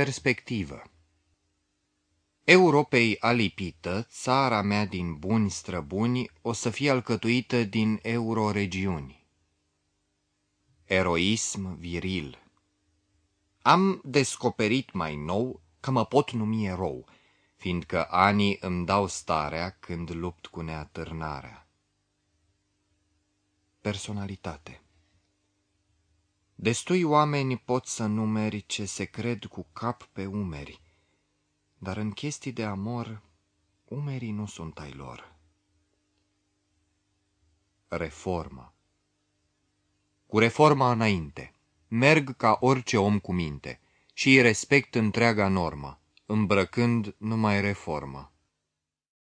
Perspectivă Europei alipită, țara mea din buni străbuni, o să fie alcătuită din euroregiuni. Eroism viril Am descoperit mai nou că mă pot numi erou, fiindcă anii îmi dau starea când lupt cu neatârnarea. Personalitate Destui oameni pot să numeri ce se cred cu cap pe umeri, dar în chestii de amor, umerii nu sunt ai lor. Reformă Cu reforma înainte, merg ca orice om cu minte și îi respect întreaga normă, îmbrăcând numai reformă.